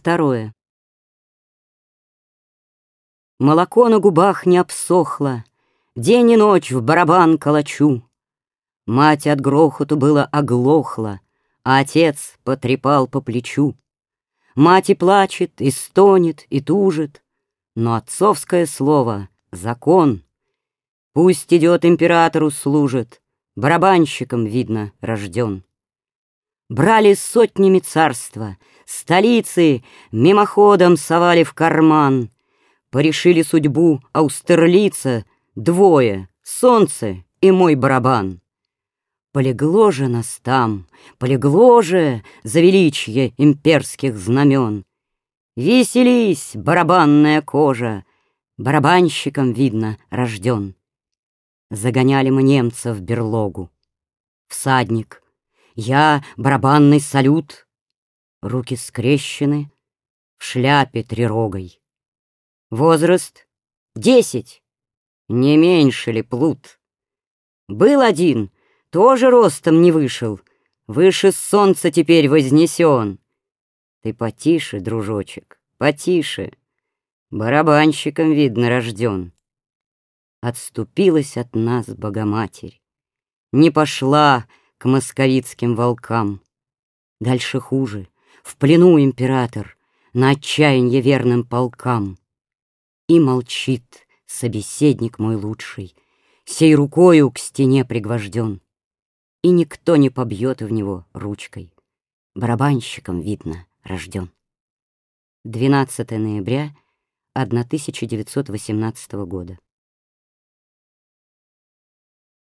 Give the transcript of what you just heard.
Второе. Молоко на губах не обсохло, День и ночь в барабан калачу. Мать от грохоту было оглохла, А отец потрепал по плечу. Мать и плачет, и стонет, и тужит, Но отцовское слово — закон. Пусть идет императору служит, Барабанщиком, видно, рожден. Брали сотнями царства, столицы Мимоходом совали в карман, Порешили судьбу Аустерлица Двое — солнце и мой барабан. Полегло же нас там, полегло же За величие имперских знамен. Веселись, барабанная кожа, Барабанщиком, видно, рожден. Загоняли мы немца в берлогу. Всадник, я барабанный салют, Руки скрещены, в шляпе трирогой. Возраст — десять, не меньше ли плут. Был один, тоже ростом не вышел, Выше солнца теперь вознесен. Ты потише, дружочек, потише, Барабанщиком, видно, рожден. Отступилась от нас Богоматерь, Не пошла к московицким волкам. Дальше хуже, в плену император, На отчаянье верным полкам. И молчит собеседник мой лучший, Сей рукою к стене пригвожден, И никто не побьет в него ручкой. Барабанщиком, видно, рожден. 12 ноября 1918 года.